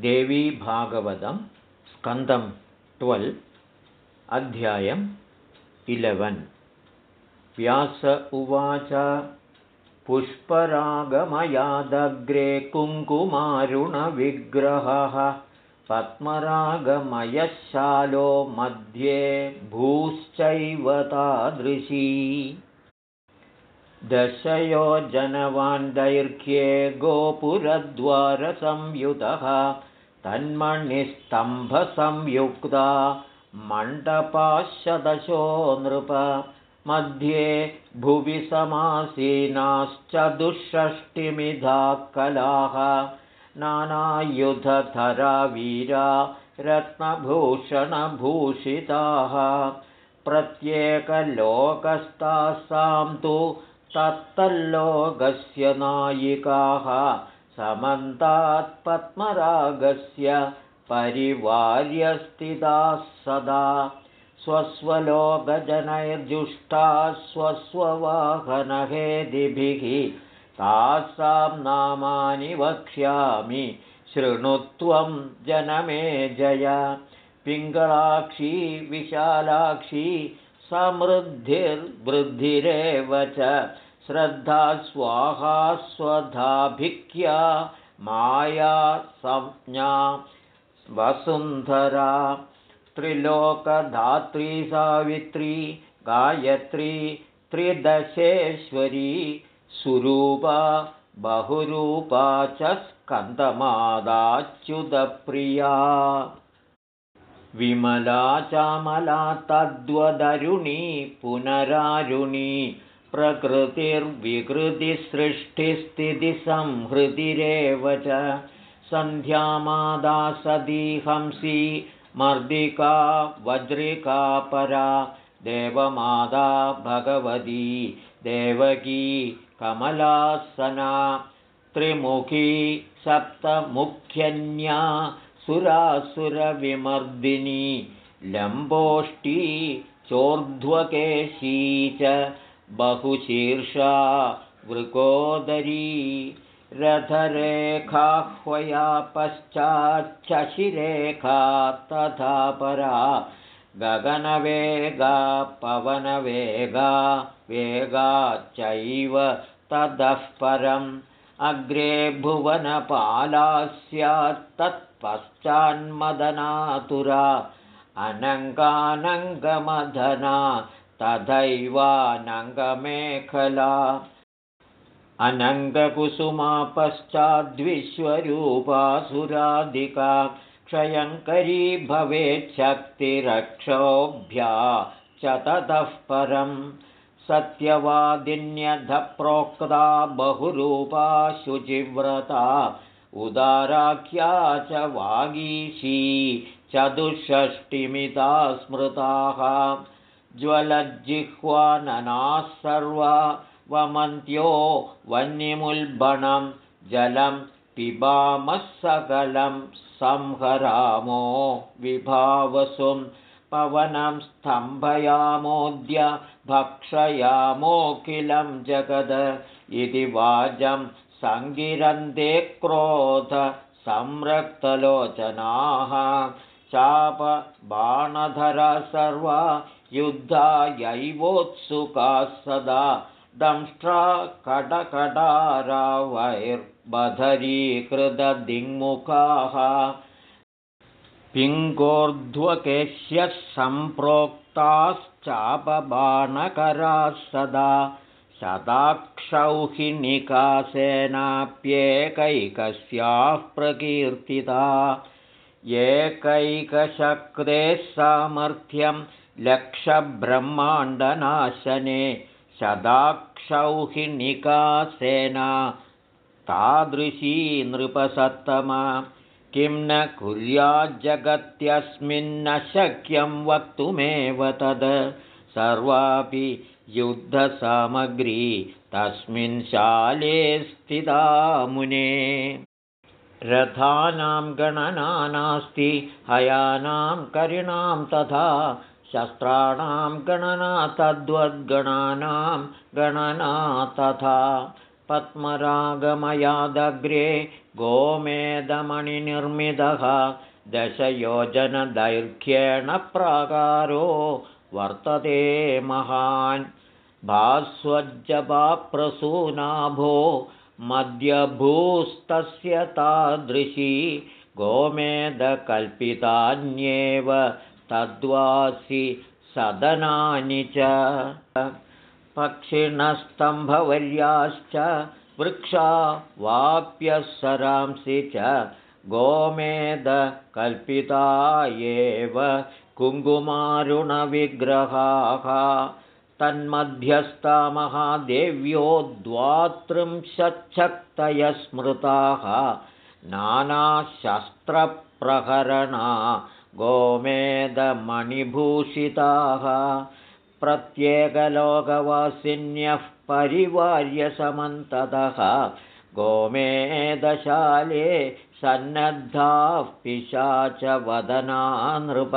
देवीभागवतं स्कन्दं ट्वेल् अध्यायम् इलेवन्। व्यास उवाच पुष्परागमयादग्रे कुङ्कुमारुणविग्रहः पद्मरागमयशालो मध्ये भूश्चैव तादृशी। दशयोजनवान् दैर्घ्ये गोपुरद्वारसंयुतः तन्मणिस्तम्भसंयुक्ता मण्डपाशदशो नृप मध्ये भुवि समासीनाश्चतुष्षष्टिमिधा कलाः नानायुधधरा वीरा रत्नभूषणभूषिताः। प्रत्येकलोकस्तासां तु तत्तल्लोकस्य नायिकाः समन्तात्पद्मरागस्य परिवार्यस्थिताः सदा। स्वस्वलोकजनैर्जुष्टाः स्वस्ववाहनहेदिभिः तासां नामानि वक्ष्यामि। शृणुत्वं जनमे जय। पिङ्गलाक्षी विशालाक्षी समृद्धिर्वृद्धिरेव च श्रद्धा स्वाहा स्वधाभिख्या माया संज्ञा वसुन्धरा त्रिलोकधात्री सावित्री गायत्री त्रिदशेश्वरी सुरूपा बहुरूपा च स्कन्दमादाच्युतप्रिया विमला चामला तद्वदरुणी पुनरारुणी प्रकृतिर्विकृतिसृष्टिस्थितिसंहृतिरेव च सन्ध्यामादा सदी हंसी मर्दिका वज्रिका परा देवमादा भगवती देवकी कमलासना त्रिमुखी सप्तमुख्यन्या सुरासुरविमर्दिनी लम्बोष्टी चोर्ध्वकेशी च बहुशीर्षा वृकोदरी रथरेखाह्वया पश्चाच्छशिरेखा तथा परा गगनवेगा पवनवेगा वेगा चैव ततः परम् अग्रे भुवनपाला स्यात्तत्पश्चान्मदनातुरा अनङ्गानङ्गमधना तथैवानङ्गमेखला। अनङ्गकुसुमा पश्चाद्विश्वरूपासुराधिका क्षयङ्करी भवेच्छक्तिरक्षोभ्या च ततः परम्। सत्यवादिन्यधप्रोक्ता बहुरूपा शुचिव्रता उदाराख्या च वागीशी चतुष्षष्टिमिता स्मृताः ज्वलज्जिह्वाननाः सर्वा वमन्त्यो वह्निमुल्बणं जलं पिबामः सकलं संहरामो विभावसुं पवनं स्तम्भयामोऽद्य भक्षयामोऽखिलं जगद इति वाजं सङ्गिरन्ते क्रोध संरक्तलोचनाः चापबाणधरा सर्वा युद्धायैवोत्सुकाः सदा दंष्ट्रा कडकडरावैर्बधरीकृतदिङ्मुखाः। पिङ्गोर्ध्वकेश्यः सम्प्रोक्ताश्चापबाणकराः सदा शताक्षौहिनिकासेनाप्येकैकस्याः प्रकीर्तिता एकैकशक्तेः सामर्थ्यं लक्षब्रह्माण्डनाशने शदाक्षौहिनिकासेना तादृशी नृपसत्तमा। किं न कुर्याज्जगत्यस्मिन्न शक्यं वक्तुमेव तद्। सर्वापि युद्धसामग्री तस्मिन् शाले स्थिता मुने रथानां गणना नास्ति हयानां करिणां तथा शस्त्राणां गणना तद्वद्गणानां गणना तथा। पद्मरागमयादग्रे गोमेदमणिनिर्मितः दशयोजनदैर्घ्येण प्राकारो वर्तते महान्। भास्वज्जपाप्रसूनाभो मध्यभूस्तस्य तादृशी गोमेदकल्पितान्येव तद्वासि सदनानि च। पक्षिणस्तम्भवर्याश्च वृक्षा वाप्यसरांसि च गोमेदकल्पिता एव कुङ्कुमारुणविग्रहाः तन्मध्यस्था महादेव्यो द्वात्रिंशच्छक्तयः स्मृताः नानाशस्त्रप्रहरणा गोमेदमणिभूषिताः। प्रत्येकलोकवासिन्यः परिवार्यसमन्ततः गोमेदशाले सन्नद्धाः पिशाच वदना नृप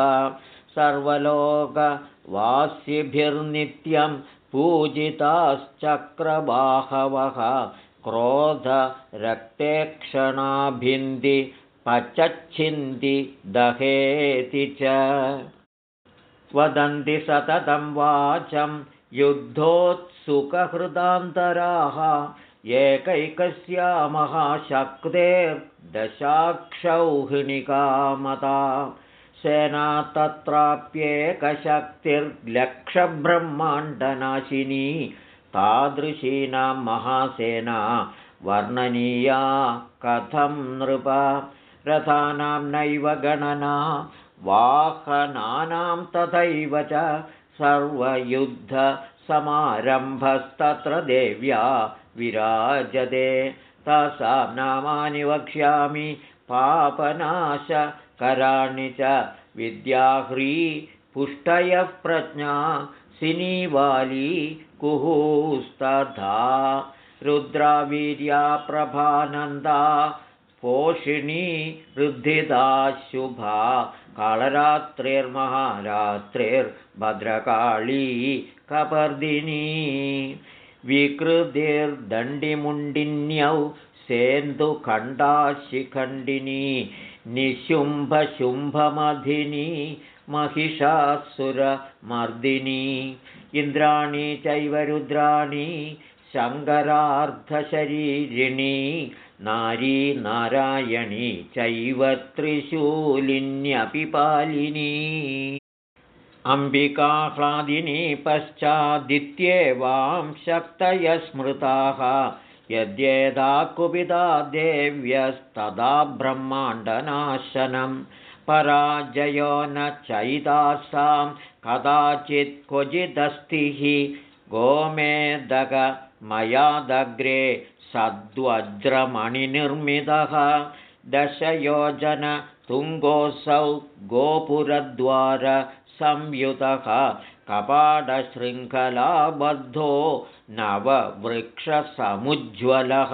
सर्वलोकवासिभिर्नित्यं पूजिताश्चक्रबाहवः क्रोधरक्तेक्षणाभिन्दि पचच्छिन्ति दहेति च। वदन्ति सततं वाचं युद्धोत्सुकहृदान्तराः एकैकस्या महाशक्तेर्दशाक्षौहिणिकामता सेना तत्राप्येकशक्तिर्लक्षब्रह्माण्डनाशिनी तादृशीनां महासेना वर्णनीया कथं नृप रथानां नैव गणना वाहनानां तथैव च सर्वयुद्धसमारम्भस्तत्र देव्या विराजते। तासां नामानि वक्ष्यामि पापनाशकराणि च विद्याह्री पुष्टयः प्रज्ञा सिनीवाली कुहूस्तथा। रुद्रावीर्या प्रभानन्दा पोषिणी वृद्धिदा शुभा। कालरात्रिर्महारात्रिर्भद्रकाली कपर्दिनी। विकृतिर्दण्डिमुण्डिन्यौ सेन्दुखण्डाशिखण्डिनी निशुम्भशुम्भमधिनी महिषासुरमर्दिनी इन्द्राणी चैव रुद्राणी शङ्करार्धशरीरिणी नारी नारायणी चैव त्रिशूलिन्यपि पालिनी अम्बिकाह्लादिनी पश्चादित्येवां शक्तय स्मृताः यद्येदा कुपिता देव्यस्तदा ब्रह्माण्डनाशनं पराजयो न चैदासां कदाचित् क्वचिदस्तिः गोमेदकमयादग्रे सद्वज्रमणिनिर्मितः। दशयोजनतुङ्गोऽसौ गोपुरद्वारसंयुतः कपाटशृङ्खलाबद्धो नववृक्षसमुज्ज्वलः।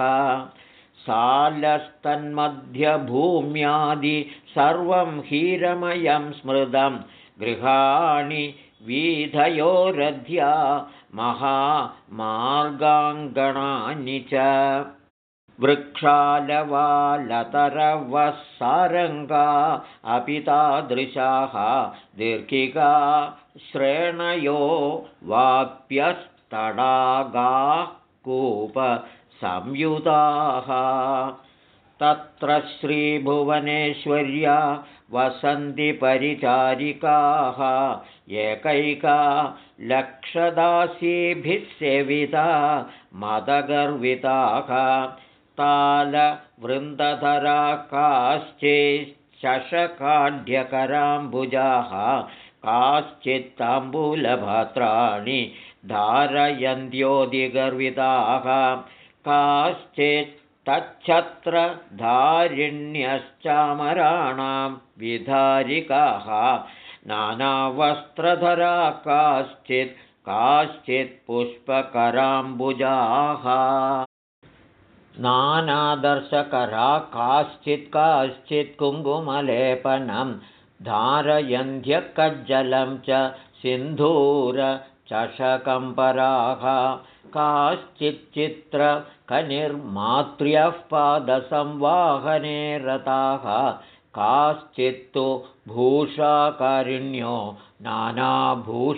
सालस्तन्मध्यभूम्यादि सर्वं हीरमयं स्मृतं गृहाणि वीधयोरध्या महामार्गाङ्गणानि च वृक्षालवालतरवः सारङ्गा अपि तादृशाः दीर्घिका श्रेणयो वाप्यस्तडागाः कूपसंयुताः तत्र श्रीभुवनेश्वर्या वसन्ति परिचारिकाः। एकैका लक्षदासीभिः सेविता मदगर्विताः तालवृन्दधरा काश्चिच्छकाढ्यकराम्बुजाः काश्चित्ताम्बूलभद्राणि धारयन्त्योदिगर्विताः काश्चित् तच्छत्रधारिण्यश्चामराणां विधारिकाः नानावस्त्रधरा काश्चित् काश्चित् पुष्पकराम्बुजाः नानादर्शकरा काश्चित् काश्चित् कुङ्कुमलेपनं धारयन्ध्यकज्जलं च सिन्धूरचूर्णमयं चषकम्पराः काश्चिच्चित्रकनिर्मात्र्यः पादसंवाहने रताः काश्चित्तु भूषाकारिण्यो नानाभूषाधरापराः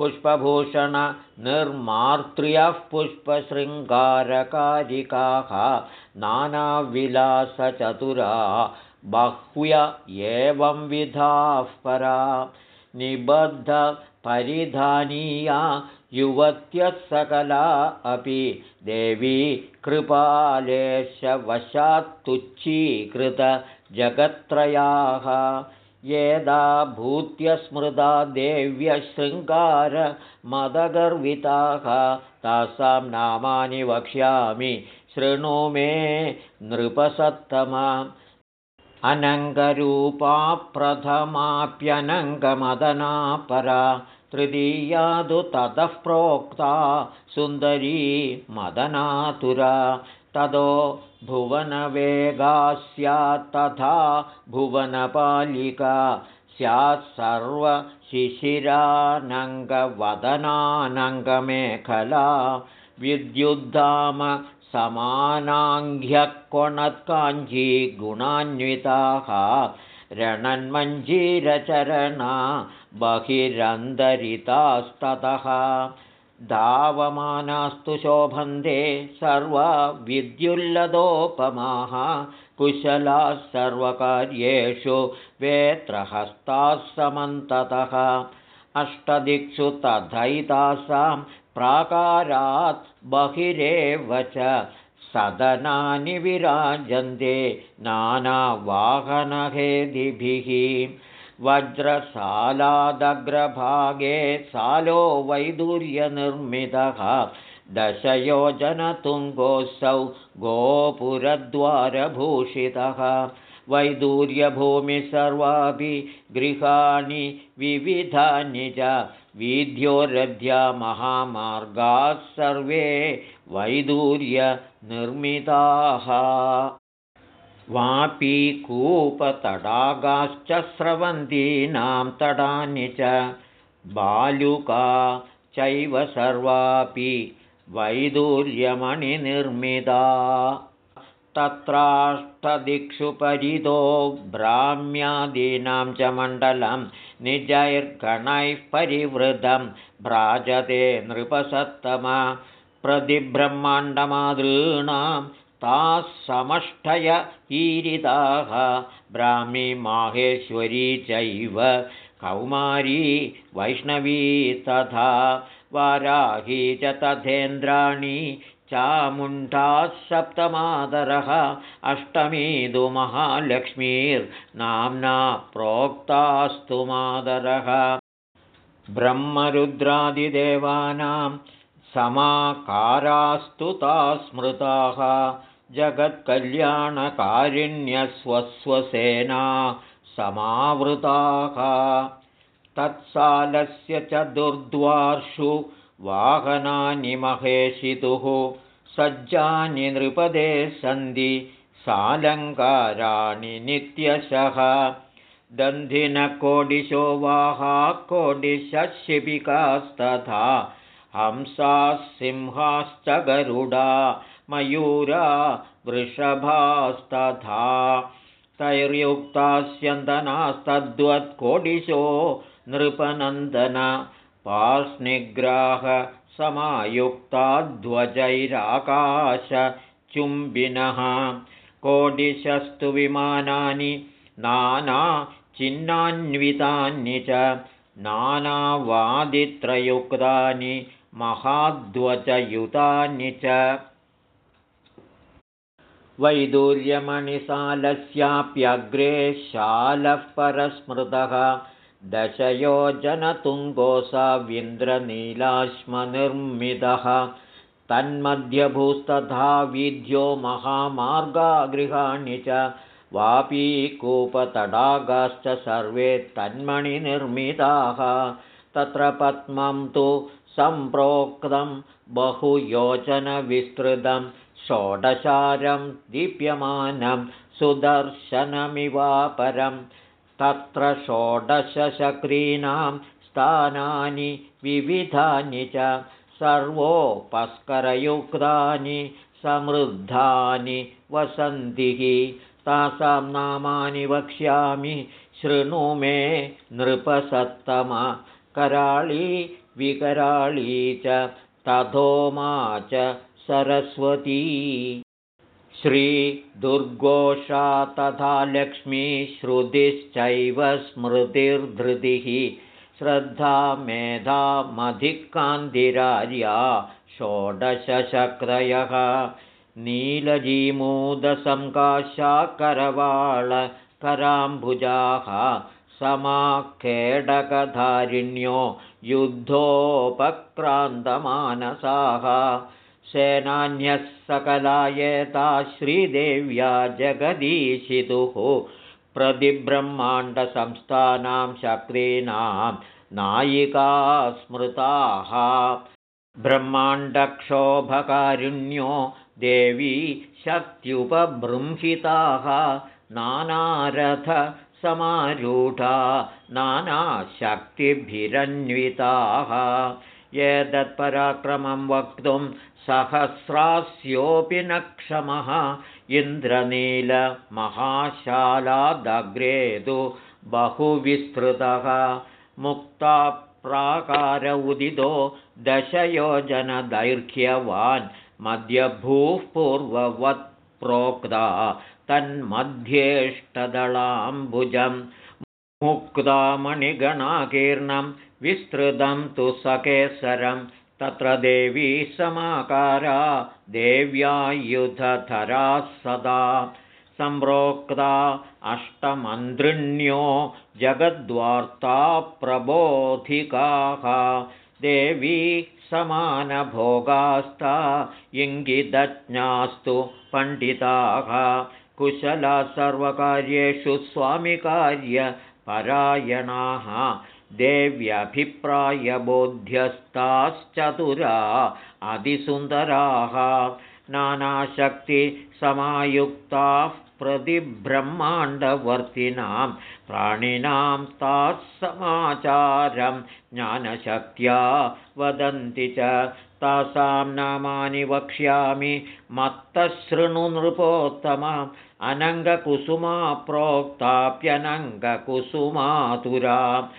पुष्पभूषणनिर्मातृयः पुष्पशृङ्गारकारिकाः नानाविलासचतुरा बह्व्य एवंविधाः परा निबद्धपरिधानीया युवत्यः सकला अपि देवी कृपालेशवशात्तुच्छीकृतजगत्त्रयाः येदा भूत्यस्मृता देव्यशृङ्गारमदगर्विताः तासां नामानि वक्ष्यामि शृणु मे नृपसत्तमा। अनङ्गरूपा प्रथमाप्यनङ्गमदना परा तृतीया तु ततः प्रोक्ता सुन्दरी मदनातुरा ततो भुवनवेगा स्यात् तथा भुवनपालिका स्यात् सर्वशिशिरानङ्गवदनानङ्गमेखला विद्युद्धाम समानाङ्घ्यक्वणत्काञ्जी गुणान्विताः रणन्मञ्जीरचरणा बहिरन्तरितास्ततः धावमानास्तु शोभन्ते सर्वा विद्युल्लदोपमाः कुशलाः सर्वकार्येषु वेत्रहस्ताः समन्ततः। अष्टदिक्षु तथैतासां प्राकारात् बहिरेव च सदनानि विराजन्ते नानावाहनहेदिभिः वज्रसालादग्रभागे सालो वैदूर्यनिर्मितः दशयोजनतुङ्गोऽसौ गोपुरद्वारभूषितः। वैदूर्यभूमिः सर्वापि गृहाणि विविधानि च वीध्योरध्या महामार्गाः सर्वे वैदूर्यनिर्मिताः वापीकूपतडागाश्च स्रवन्तीनां तडानि च बालुका चैव सर्वापि वैदूर्यमणिनिर्मिता। तत्राष्टदिक्षु परितो ब्राह्म्यादीनां च मण्डलं निजैर्गणैः परिवृतं भ्राजते नृपसत्तमा प्रतिब्रह्माण्डमादॄणां ताः समष्टय ईरिताः ब्राह्मी माहेश्वरी चैव कौमारी वैष्णवी तथा वाराही च तथेन्द्राणि। चामुण्डाः सप्तमादरः अष्टमीदु महालक्ष्मीर्नाम्ना प्रोक्तास्तु मादरः। ब्रह्मरुद्रादिदेवानां समाकारास्तु ताः स्मृताः जगत्कल्याणकारिण्यस्वस्वसेना समावृताः। तत्सालस्य च दुर्द्वार्षु वाहनानि महेशितुः सज्जानि नृपदे सन्ति सालङ्काराणि नित्यशः। दन्धिनकोडिशो वाहा कोडिशिपिकास्तथा हंसाः सिंहाश्च गरुडा मयूरा वृषभास्तथा। तैर्युक्तास्यन्दनास्तद्वत्कोडिशो नृपनन्दन पार्ष्णिग्राहसमायुक्ताध्वजैराकाशचुम्बिनः कोडिशस्तु विमानानि नानाचिह्नान्वितानि च नानावादित्रयुक्तानि महाध्वजयुतानि च वैदूर्यमणिसालस्याप्यग्रे शालः परस्मृतः दशयोजनतुङ्गोऽसाविन्द्रनीलाश्मनिर्मितः। तन्मध्यभूस्तथा विध्यो महामार्गागृहाणि च वापीकूपतडागाश्च सर्वे तन्मणिनिर्मिताः। तत्र पद्मं तु सम्प्रोक्तं बहुयोजनविस्तृतं षोडशारं दीप्यमानं सुदर्शनमिवापरं तत्र षोडशचक्रीणां स्थानानि विविधानि च सर्वोपस्करयुक्तानि समृद्धानि वसन्तिः तासां नामानि वक्ष्यामि शृणु मे नृपसत्तम कराळी विकराळी च तथोमा च सरस्वती। श्रीदुर्घोषा तथा लक्ष्मीश्रुतिश्चैव स्मृतिर्धृतिः। श्रद्धा मेधामधिकान्तिरार्या षोडशशक्रयः। नीलजीमूदसङ्काशाकरवाळकराम्बुजाः समाखेडकधारिण्यो युद्धोपक्रान्तमानसाः सेनान्यः सकलायेता श्रीदेव्या जगदीशितुः प्रतिब्रह्माण्डसंस्थानां शक्तीनां नायिका स्मृताः। ब्रह्माण्डक्षोभकारुण्यो देवी शक्त्युपबृंहिताः नानारथसमारूढा नानाशक्तिभिरन्विताः। एतत्पराक्रमं वक्तुं सहस्रास्योऽपि न क्षमः। इन्द्रनीलमहाशालादग्रेतु बहुविस्तृतः। मुक्ताप्राकार उदितो दशयोजनदैर्घ्यवान् मध्यभूः पूर्ववत् प्रोक्ता तन्मध्येष्टदलाम्बुजं मुक्तामणिगणाकीर्णं विस्तृतं तु सकेसरं तत्र देवी समाकारा देव्यायुधधरा सदा। सम्प्रोक्ता अष्टमन्त्रिण्यो जगद्वार्ता प्रबोधिकाः। देवी समानभोगास्ता इङ्गितज्ञास्तु पण्डिताः। कुशला सर्वकार्येषु स्वामिकार्यपरायणाः देव्यभिप्रायबोध्यस्ताश्चतुरा अतिसुन्दराः नानाशक्तिसमायुक्ताः प्रतिब्रह्माण्डवर्तिनां प्राणिनां ताः समाचारं ज्ञानशक्त्या वदन्ति च। तासां नामानि वक्ष्यामि मत्तशृणुनृपोत्तमम्। अनङ्गकुसुमा प्रोक्ताप्यनङ्गकुसुमातुरा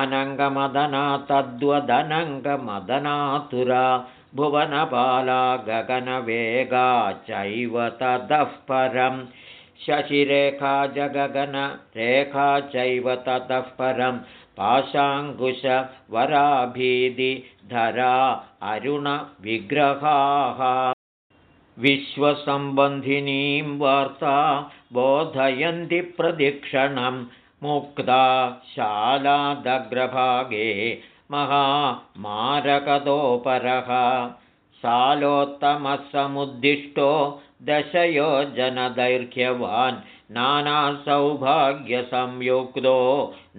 अनङ्गमदना तद्वदनङ्गमदनातुरा भुवनपाला गगनवेगा चैव ततः परं शशिरेखा जगगनरेखा चैव ततः परं पाशाङ्कुशवराभीतिधरा अरुणविग्रहाः विश्वसम्बन्धिनीं वार्ता बोधयन्ति प्रदीक्षणं मुक्ता शालादग्रभागे महामारकतोपरः सालोत्तमसमुद्दिष्टो दशयोजनदैर्घ्यवान् नानासौभाग्यसंयुक्तो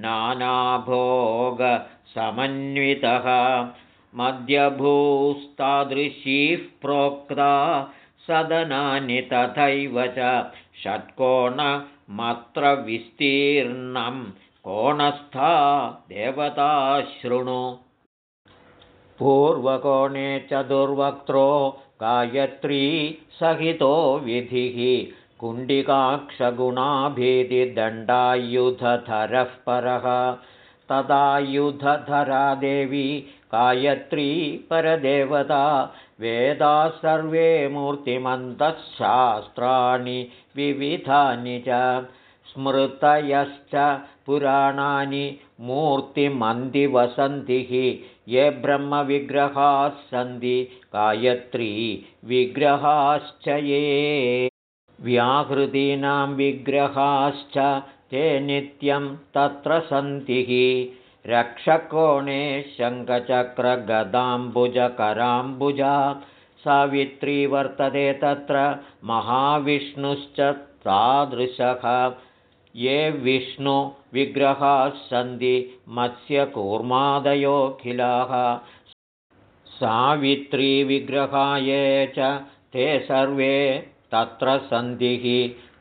नानाभोगसमन्वितः मध्यभूस्तादृशीः प्रोक्ता सदनानि तथैव च षट्कोणमत्र विस्तीर्णं कोणस्था देवताशृणु पूर्वकोणे चतुर्वक्त्रो गायत्री सहितो विधिः कुण्डिकाक्षगुणाभेदिदण्डायुधधरः परः। तदायुधधरा देवी गायत्री परदेवता वेदाः सर्वे मूर्तिमन्तशास्त्राणि विविधानि च स्मृतयश्च पुराणानि मूर्तिमन्दिवसन्तिः ये ब्रह्मविग्रहाः सन्ति गायत्री विग्रहाश्च ये व्याहृतीनां विग्रहाश्च ते नित्यं तत्र सन्तिः। रक्षकोणे शङ्खचक्रगदाम्बुजकराम्बुजा सावित्री वर्तते तत्र। महाविष्णुश्च तादृशः। ये विष्णुविग्रहाः सन्ति मत्स्यकूर्मादयोऽखिलाः सावित्रीविग्रहाये च ते सर्वे तत्र सन्धिः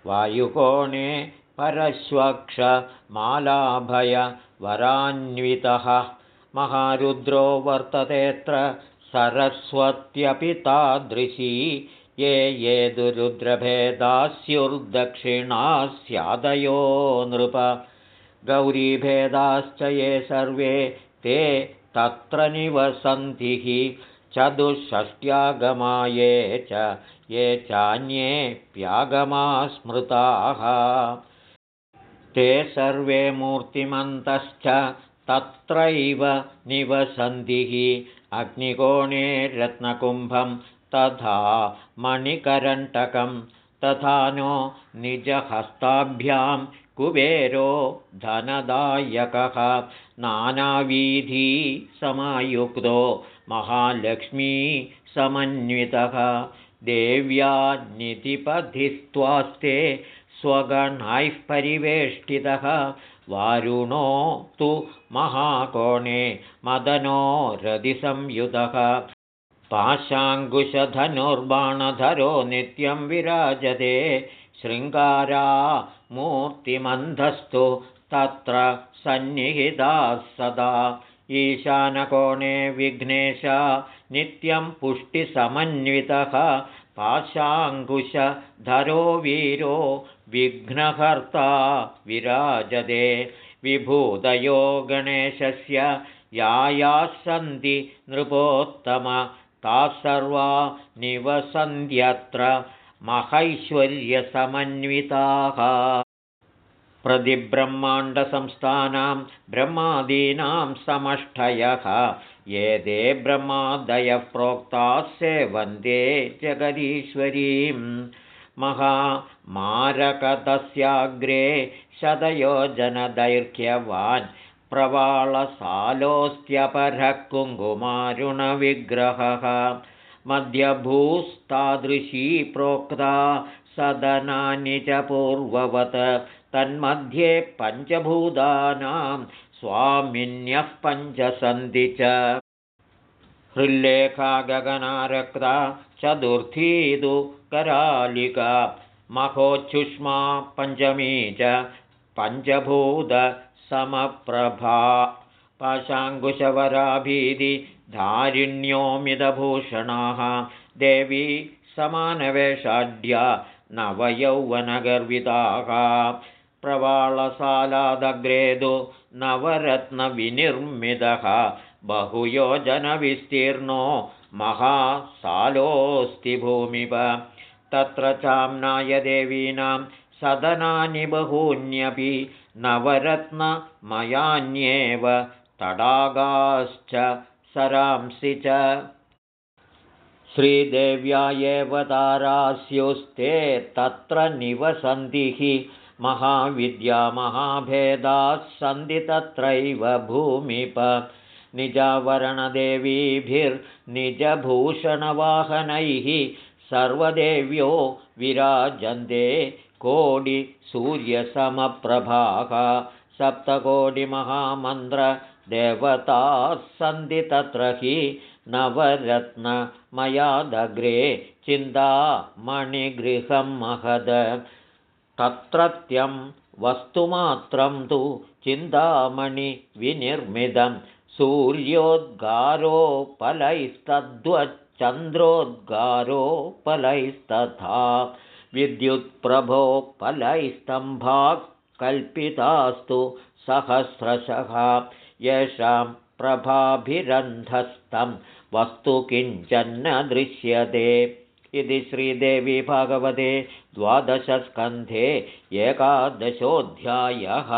वायुकोणे परश्वक्षमालाभयवरान्वितः महारुद्रो वर्ततेऽत्र सरस्वत्यपि तादृशी ये ये दुरुद्रभेदास्युर्दक्षिणा स्यादयो नृप। गौरीभेदाश्च ये सर्वे ते तत्र निवसन्तिः। चतुष्षष्ट्यागमा ये च ये चान्येऽप्यागमा स्मृताः ते सर्वे मूर्तिमन्तश्च तत्रैव निवसन्तिः अग्निकोणे रत्नकुम्भं तथा मणिकरण्टकं तथा नो निजहस्ताभ्यां कुबेरो धनदायकः नानावीधी समायुक्तो महालक्ष्मी समन्वितः देव्या निधिपधिस्त्वास्ते स्वगणैः परिवेष्टितः वारुणो तु महाकोणे मदनो रदिसंयुतः पाशाङ्कुशधनुर्बाणधरो नित्यं विराजते। शृङ्गारा मूर्तिमन्धस्तु तत्र सन्निहिताः सदा। ईशानकोणे विघ्नेश नित्यं पुष्टिसमन्वितः पाशाङ्कुशधरो वीरो विघ्नहर्ता विराजते। विभूतयो गणेशस्य यायाः सन्ति नृपोत्तम। ताः सर्वा निवसन्त्यत्र महैश्वर्यसमन्विताः प्रतिब्रह्माण्डसंस्थानां ब्रह्मादीनां समष्टयः। ये ते ब्रह्मादयः प्रोक्ताः सेवन्ते जगदीश्वरीं। महामारकतस्याग्रे शतयोजनदैर्घ्यवान् प्रवाळसालोऽस्त्यपरः कुङ्कुमारुणविग्रहः मध्यभूस्तादृशी प्रोक्ता सदनानि च पूर्ववत् तन्मध्ये पञ्चभूतानां स्वामिन्यः पञ्चसन्ति च। हृल्लेखा गगनारक्ता चतुर्थीदु करालिका महोच्छुष्मा पञ्चमी च पञ्चभूतसमप्रभा पाशाङ्कुशवराभीतिधारिण्योमिदभूषणाः देवी समानवेषाढ्या नवयौवनगर्विताः प्रवाळसालादग्रेदो नवरत्नविनिर्मितः बहुयोजनविस्तीर्णो महासालोऽस्ति भूमिव तत्र चाम्नायदेवीनां सदनानि बहून्यपि नवरत्नमयान्येव तडागाश्च सरांसि च। श्रीदेव्या एव तारास्युस्ते तत्र निवसन्तिः महाविद्या महाभेदाः सन्ति तत्रैव भूमिप। निजावरणदेवीभिर्निजभूषणवाहनैः सर्वदेव्यो विराजन्ते कोटिसूर्यसमप्रभाः। सप्तकोटिमहामन्त्रदेवताः सन्ति तत्र हि नवरत्नमयादग्रे चिन्तामणिगृहं महद तत्रत्यं वस्तुमात्रं तु चिन्तामणिविनिर्मितं सूर्योद्गारोपलैस्तद्वच्चन्द्रोद्गारोपलैस्तथा विद्युत्प्रभोपलैस्तम्भाः कल्पितास्तु सहस्रशः। येषां प्रभाभिरन्धस्तं वस्तु किञ्चन्न दृश्यते इति श्रीदेवी भगवते द्वादशस्कन्धे एकादशोऽध्यायः